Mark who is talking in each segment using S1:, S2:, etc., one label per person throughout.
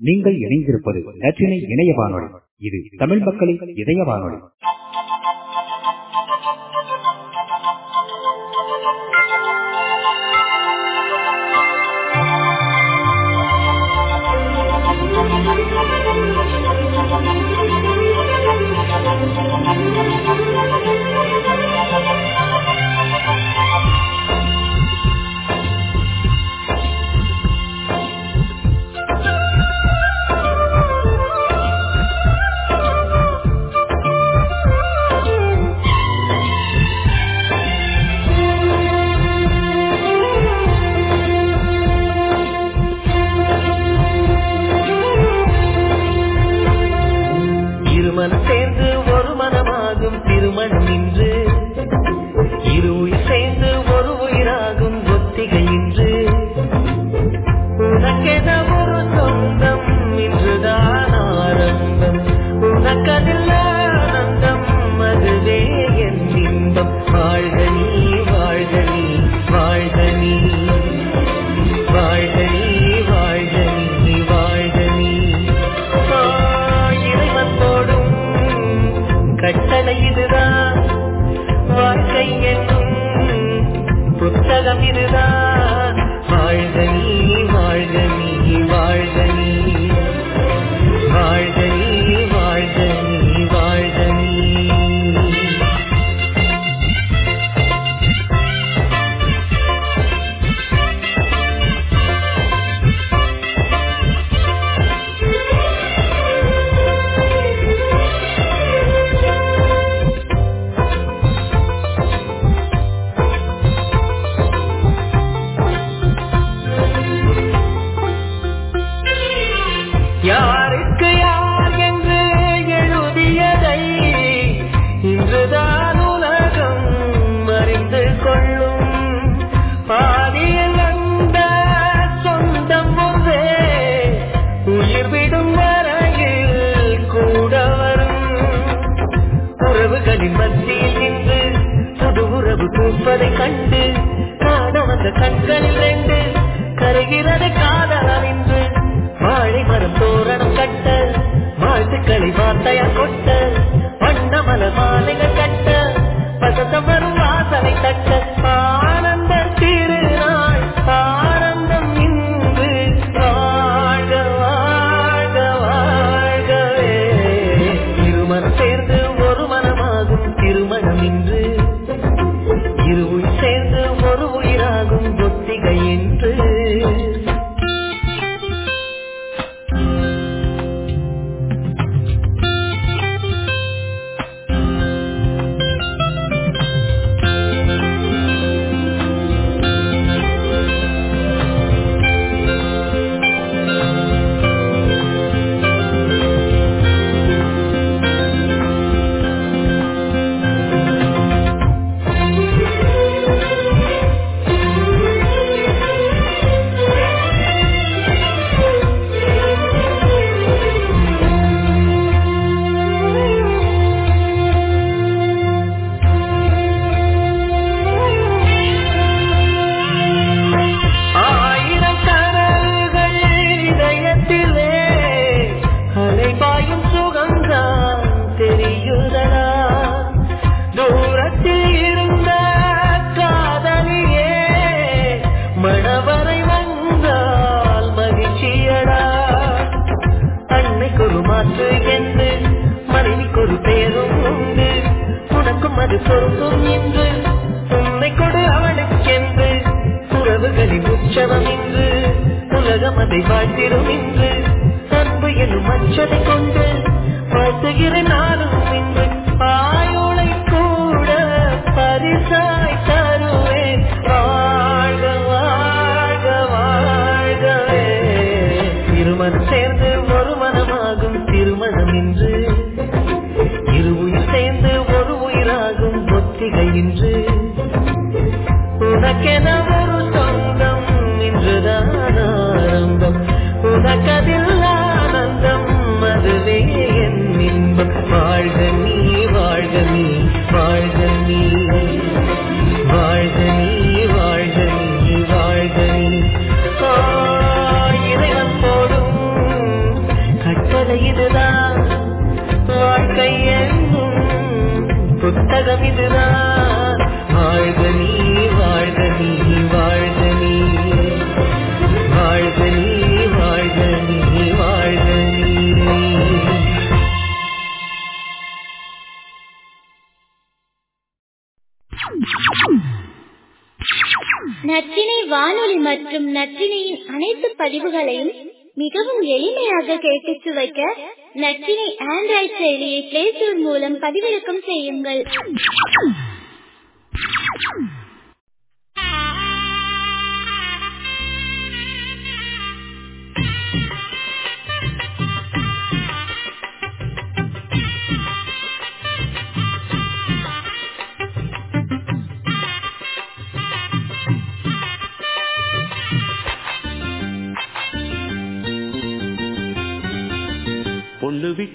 S1: நீங்கள் இணைந்திருப்பது நச்சினை இணைய வானொலி இது தமிழ் மக்களின் இதய வானொலி
S2: Thank
S3: you.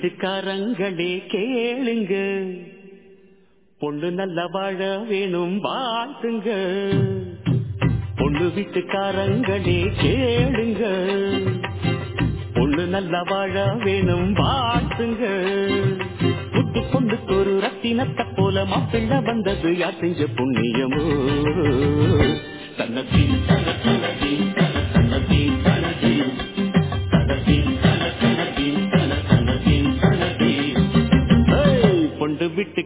S3: வீட்டுக்காரங்களே கேளுங்க. பொண்ணு நல்ல வாழ வேணும் வாழ்த்துங்க. பொண்ணு வீட்டுக்காரங்களே கேளுங்க. பொண்ணு நல்ல வாழ வேணும் வாழ்த்துங்க. புத்து பொண்ணுக்கு ஒரு ரத்தினத்தை போல மாப்பிள்ள வந்தது யார் செஞ்ச புண்ணியமோ? தன்னத்தின் தன்னத்தின்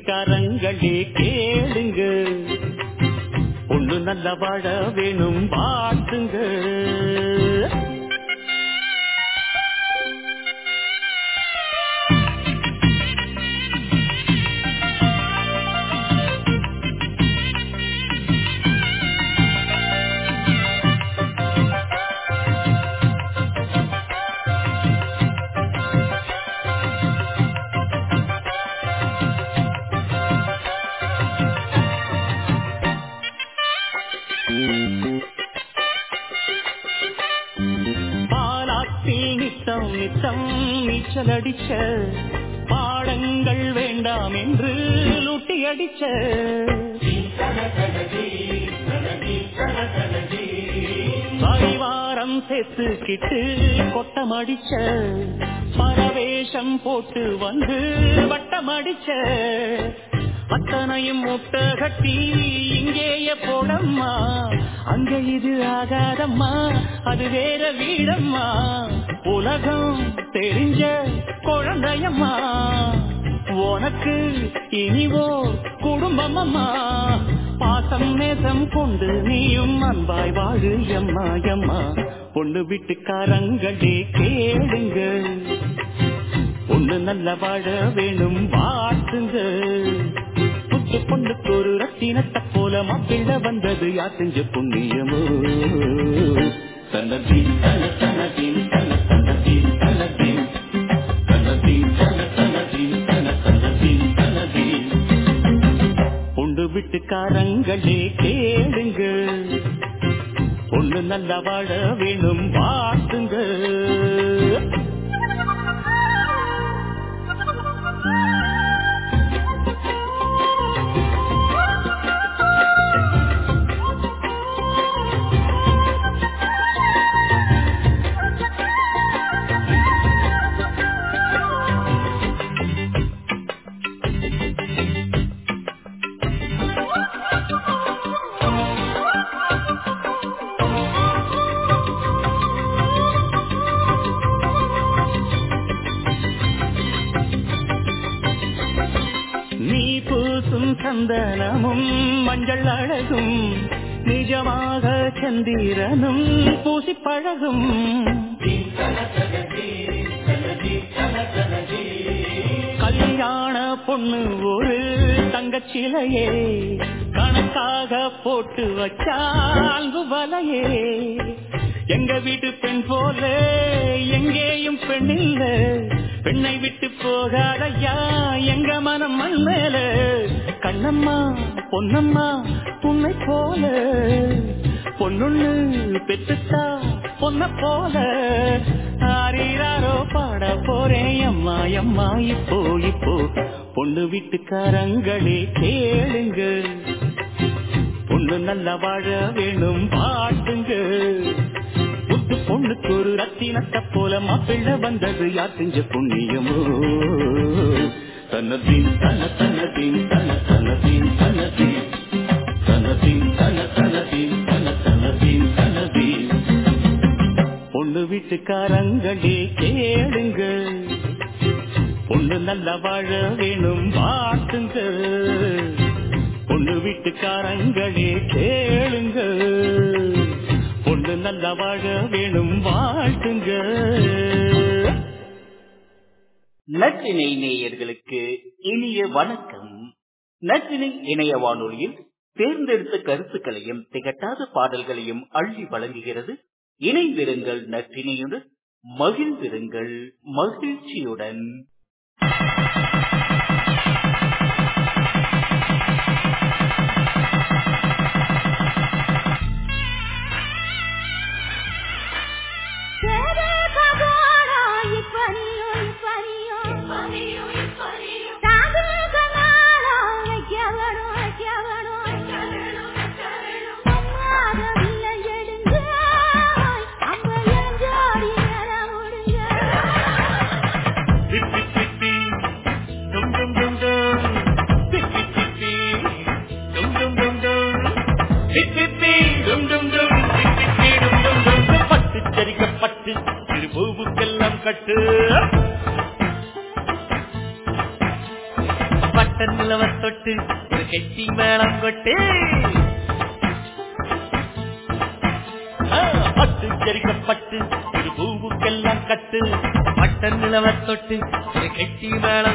S3: கரங்களே கேளுங்க. பொண்ணு நல்ல வாழ வேணும் வாழ்த்துங்க. லூட்டி அடிச்ச பரிவாரம் சேர்த்துக்கிட்டு கொட்டம் அடிச்ச பரவேஷம் போட்டு வந்து வட்டம் அடிச்ச அத்தனையும் முட்டை கட்டி இங்கேய போடம்மா. அங்க இது ஆகாதம்மா அது வேற வீடம்மா. உலகம் தெரிஞ்ச குழந்தையம்மா. உனக்கு இனிவோ குடும்பமம்மா பாசம் நேசம் கொண்டு நீயும் அன்பாய் வாழு எம்மா எம்மா பொண்ணு வீட்டுக்காரங்களே கேளுங்க. பொண்ணு நல்ல வாழ வேணும் வாழ்த்துங்க. புத்து பொண்ணுக்கு ஒரு ரத்தினத்தை போல மாப்பிள்ள வந்தது யார் செஞ்ச புண்ணியமோ? தனதி தன தனதி தன தனதி வீட்டுக்காரங்களே கேளுங்க ஒண்ணு நல்ல வாழ வேணும் வாழ்த்துங்க பெண் இல்ல பெண்ணை விட்டு போகாதையா எங்க மனம் மண்மேல கண்ணம்மா பொன்னம்மா உன்னை போல. பொண்ணுண்ணு பெற்றுத்தா பொன்ன போல. ஆரீராரோ பாட போறேன் அம்மா அம்மா இப்போ இப்போ. பொண்ணு வீட்டுக்காரங்களே கேளுங்க. பொண்ணு நல்ல வாழ வேணும் பாட்டுங்க புத்து பொண்ணுக்கு ஒரு ரத்தினத்தை போல மாப்பிள்ள வந்தது. யார் செஞ்ச புண்ணியமோ? தனதீன் தன தனதீன் தன தனதீன் தனதீன். தனதீன் தன தனதீன் தன தனதீன் தனதீன். பொண்ணு வீட்டுக்காரங்களே கேளுங்கள் பொண்ணு நல்ல வாழ வேணும் வாழ்த்துங்க. பொண்ணு வீட்டுக்காரங்களே கேளுங்கள் நல்ல வாழ வேணும் வாழ்த்துங்க.
S4: நற்றினை நேயர்களுக்கு இனிய வணக்கம். நற்றினை இணைய வானொலியில் தேர்ந்தெடுத்த கருத்துக்களையும் திகட்டாத பாடல்களையும் அள்ளி வழங்குகிறது. இணைந்திருங்கள் நற்றினையுடன் மகிழ்ந்திருங்கள் மகிழ்ச்சியுடன்.
S3: கெட்டி. மேளம் கொட்டு ஆ, பட்டு சரிக்கப்பட்டு திருப்பூவுக்கெல்லாம் கட்டு. பட்ட நிலவ தொட்டு ஒரு கெட்டி மேளம்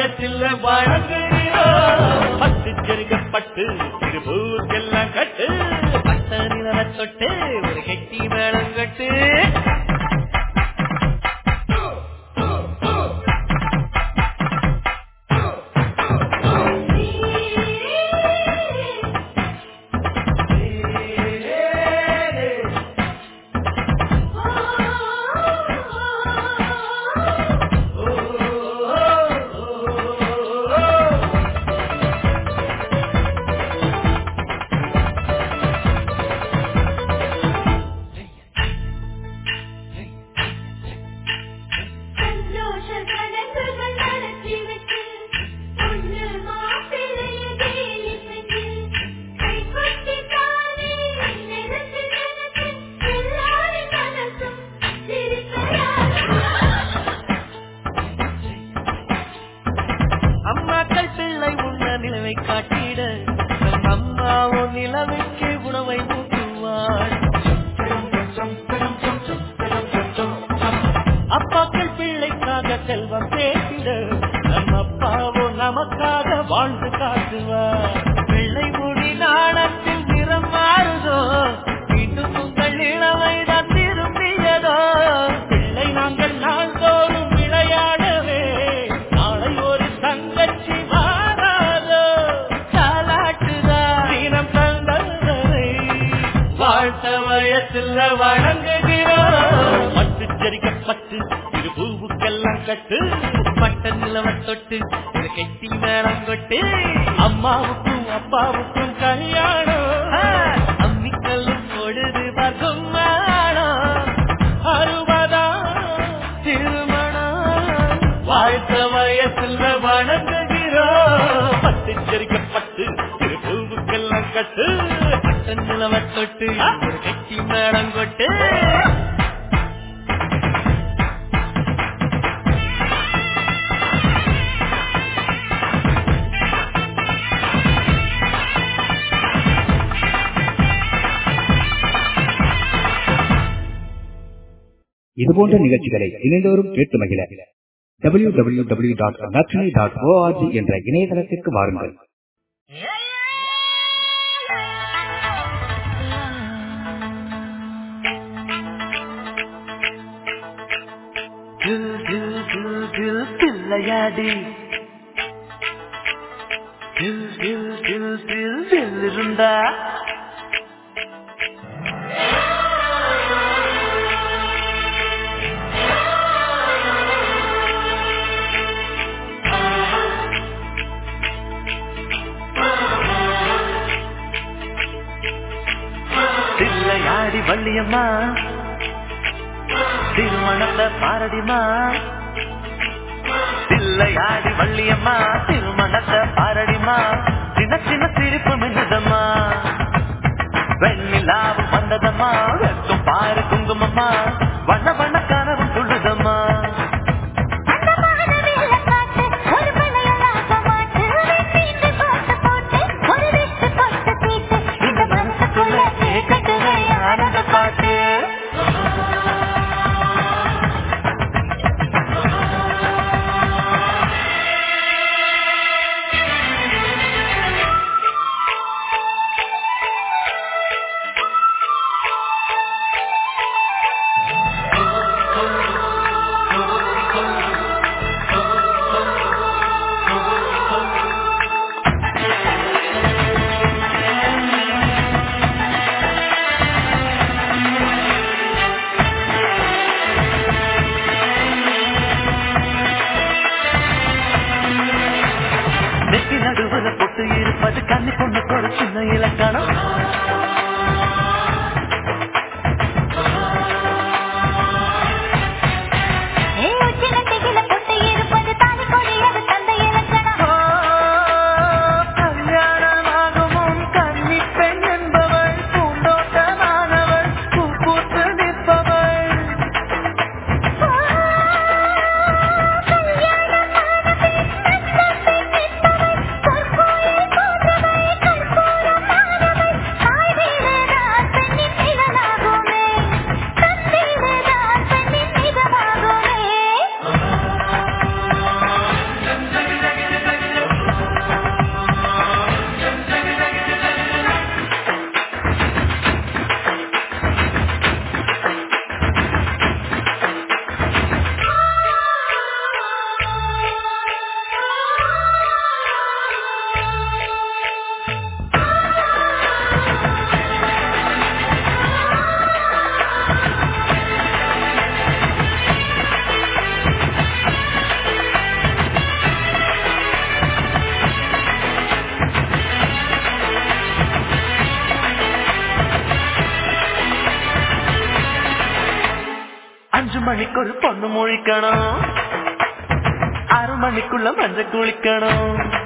S3: வாழ்த்த வயசில் வழங்குகிறோம் பட்டு செருகப்பட்டு திருப்பூருக்கெல்லாம் கட்டு. பட்ட நிலவ தொட்டு ஒரு கெட்டி மேளம்
S5: ஒரு கெட்டி மேளம் கொட்டு
S2: இதுபோன்ற நிகழ்ச்சிகளை இணைந்தோறும் கேட்டு மகிழ. W W W dot dot O R G என்ற இணையதளத்திற்கு வாருங்கள்.
S5: தில்லையாடி இருந்தா. வள்ளியம்மா. திருமணத்தை பாரதிமா விளையாடி வள்ளியம்மா திருமணத்தை பாரடிமா சின்ன சின்ன சிரிப்பு மின்னதம்மா வெண்ணிலாவும் வந்ததம்மா வெட்டும் பாரு குங்குமம்மா. வண்ண வண்ண கனவு அஞ்சு மணிக்கு ஒரு பொண்ணு முழிக்கணும். ஆறு மணிக்குள்ள மஞ்சள் குளிக்கணும்.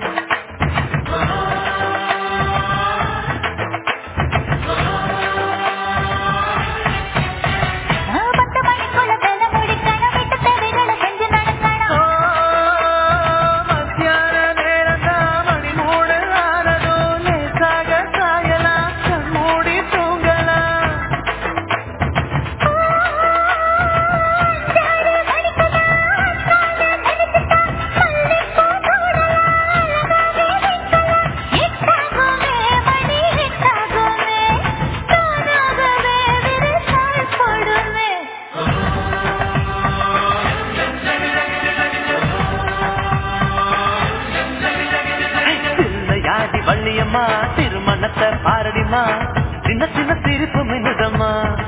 S5: சின்ன சின்ன சிரிப்பு மின்னுதம்மா.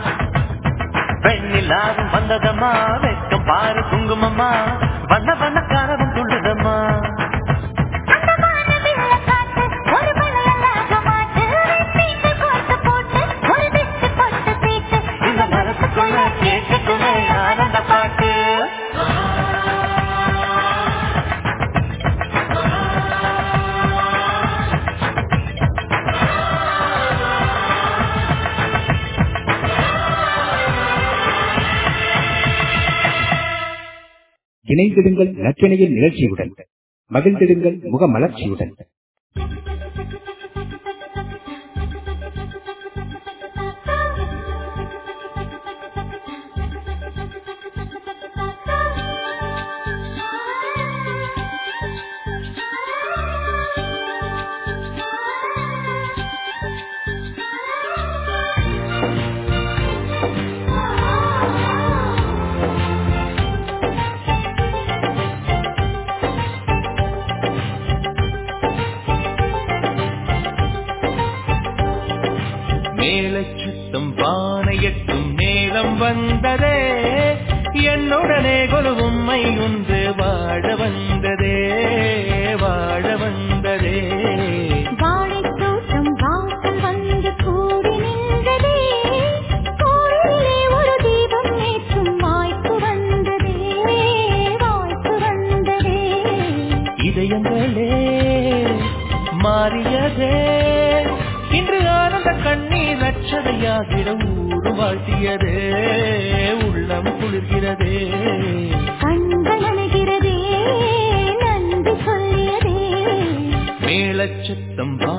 S5: பெண்ணில் ஆறும் வந்ததம்மா. வெக்கம் பாரு குங்குமம்மா. வண்ண வண்ண கரவு
S1: இணைந்திடுங்கள் நற்றினையின் நிகழ்ச்சியுடன் மகிழ்ந்திடுங்கள் முகமலர்ச்சியுடன்.
S5: பிரம்மா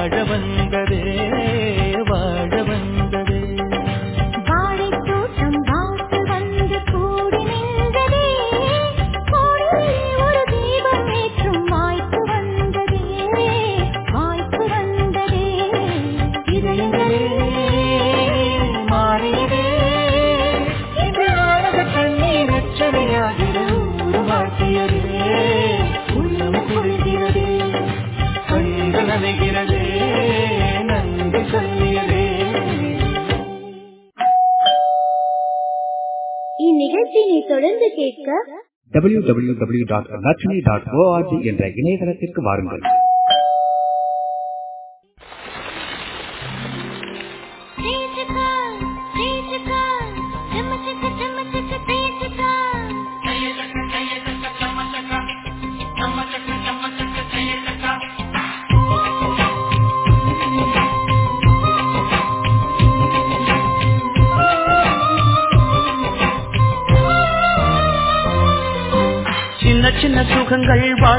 S5: வாழ வந்ததே
S2: தொடர்ந்து கேட்க டபிள்யூ டபிள்யூ டபிள்யூ
S5: டாட் என்ற இணையதளத்திற்கு வாருங்கள்.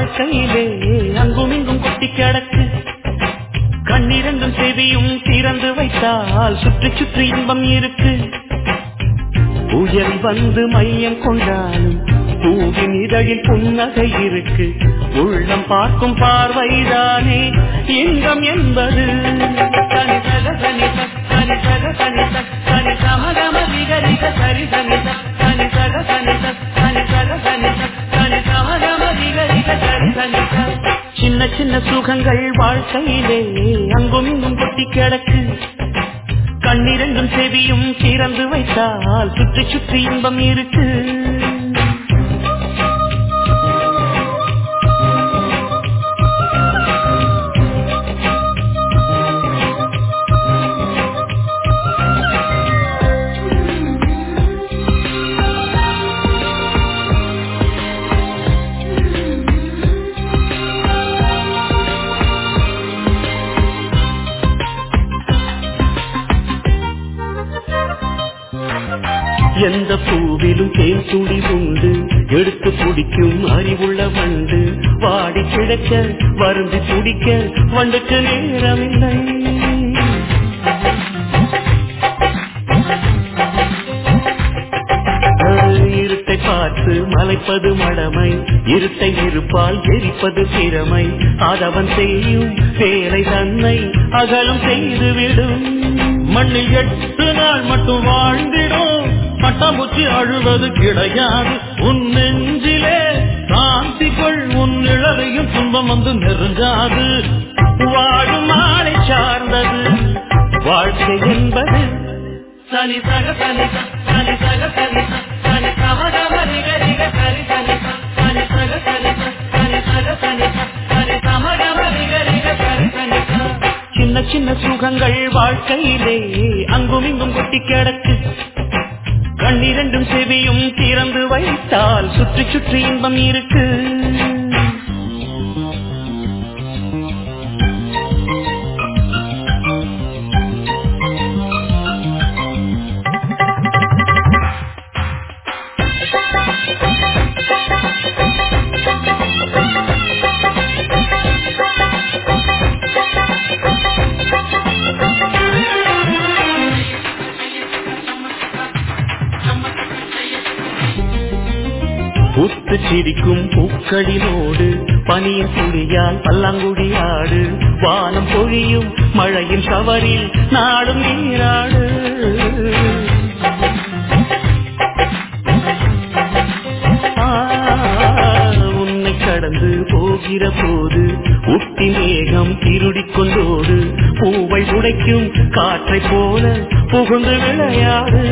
S3: வாழ்க்கையிலே அங்கும் இங்கும் கொட்டி கிடக்கு. கண்ணிரண்டும் செவியும் திறந்து வைத்தால் சுற்றி சுற்றி இன்பம் இருக்கு. புயல் வந்து மையம் கொண்டாலும் பூவின் இதழில் புன்னகை இருக்கு. உள்ளம் பார்க்கும் பார்வைதானே இன்பம் என்பது. தனி சக தனி தனி சக தனி தனி சமகம விகரிக சரி தனி தனி சக தனி சின்ன சின்ன சுகங்கள் வாழ்க்கையிலே அங்கும் இங்கும் கொட்டி கிடக்கு. கண்ணிரண்டும் செவியும் திறந்து வைத்தால் சுற்றி சுற்றி இன்பம் இருக்கு. வண்டுக்கு நேரமில்லை இருட்டை பார்த்து மலைப்பது மடமை இருட்டை இருப்பால் எரிப்பது திறமை. அதவன் செய்யும் வேலை தன்னை அகலம் செய்துவிடும்.
S1: மண்ணில் எட்டு நாள் மட்டும் வாழ்ந்திடும். பட்டாம்பூச்சி அழுவது கிடையாது. உன் நெஞ்சிலே சாந்தி கொள் உன் இழவையும் துன்பம் வந்து நெருங்காது.
S3: வாழும் மாலை சார்ந்தது. வாழ்க்கை என்பது சனி சக சனி சனி சக சனி சனி சமகம நிக நிக சரி சனி சனி சக சனி சனி சக சனி சனி சமகம நிக நிக சரி சனி. சின்ன சின்ன சுகங்கள் வாழ்க்கையிலே அங்கும் இங்கும் கொட்டி கிடக்கு. கண்ணிரண்டும் செவியும் திறந்து வைத்தால் சுற்றி சுற்றி இன்பம் இருக்கு. புத்து பூக்களிலோடு பனிய சுழியால் துளியால் பல்லாங்குடியாடு வானம் பொழியும் மழையின் சவரில் நாடும் நீராடு. உன்னை கடந்து போகிற போது உத்தி மேகம் திருடிக் கொண்டோடு பூவை உடைக்கும் காற்றை போல புகுந்து விளையாடு.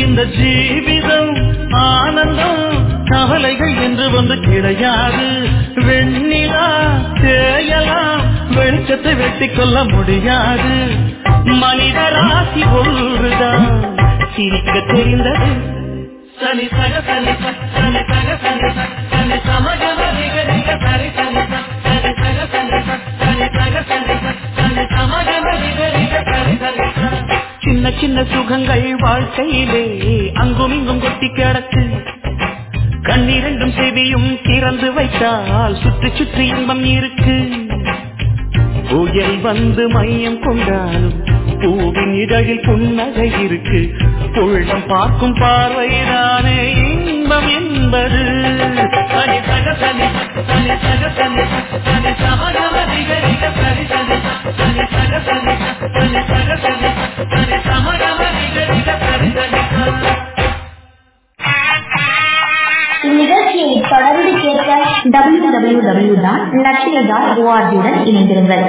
S1: இந்த ஜீவிதம் ஆனந்தம் கவலைகள் என்று வந்து கிடையாது. வெண்ணிலா தேயலாம் வெளிச்சத்தை வெட்டி கொள்ள முடியாது.
S3: மனித ராசி ஒன்றுதான் சிரிக்க தெரிந்தது. சனி சக சனி சனி சக சனி சனி சமகம சரி சனி சனி சக சனி சனி சக சனி சனி சமகம நிக சரி சின்ன சின்ன சுகங்கள் வாழ்க்கையிலே அங்கும் இங்கும் கொட்டி கிடக்கு. கண்ணிரண்டும் செவியும் திறந்து வைத்தால் சுற்றி சுற்றி இன்பம் இருக்கு. புயல் வந்து மையம் கொண்டாலும் பூவின் இதழில் புன்னகை இருக்கு. உள்ளம் பார்க்கும் பார்வைதானே இன்பம் என்பது. சனி சக சனி ச, சனி சக சனி ச, சனி சமகம நிக நிக சரி சனி ச, சனி.
S6: டபிள்யூ டபிள்யூ டபிள்யூ டாட் லட்சிய டாட் ஓஆர்ஜியுடன் இணைந்திருங்கள்.